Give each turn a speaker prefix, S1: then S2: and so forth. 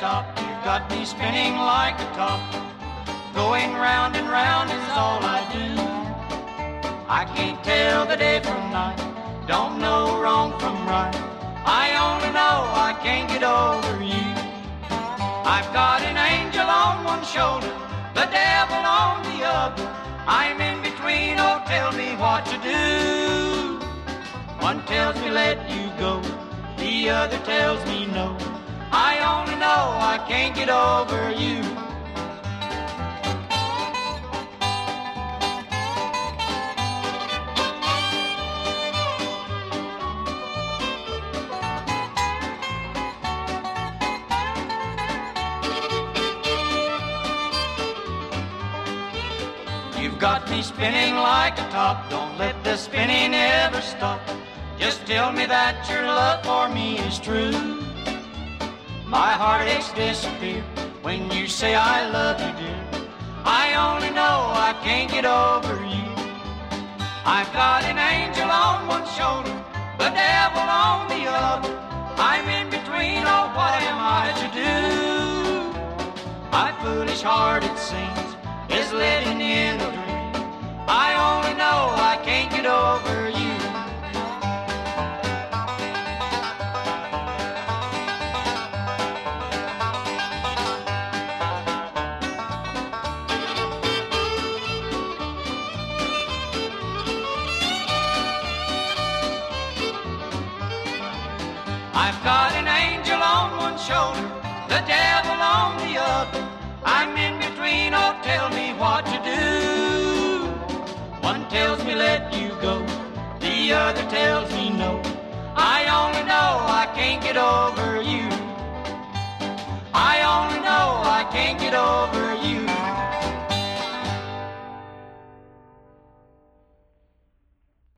S1: stop. You've got me spinning like a top. Going round and round is all I do. I can't tell the day from night. Don't know wrong from right. I only know I can't get over you. I've got an angel on one shoulder, the devil on the other. I'm in between, oh tell me what to do. One tells me let you go, the other tells me no. I only know I can't get over you. You've got me spinning like a top. Don't let the spinning ever stop. Just tell me that your love for me is true. My heartaches disappear when you say I love you, dear. I only know I can't get over you. I've got an angel on one shoulder, the devil on the other. I'm in between, oh, what am I to do? My foolish heart, it seems, is living in a dream. I only know I've got an angel on one shoulder, the devil on the other. I'm in between, oh, tell me what to do. One tells me let you go, the other tells me no. I only know I can't get over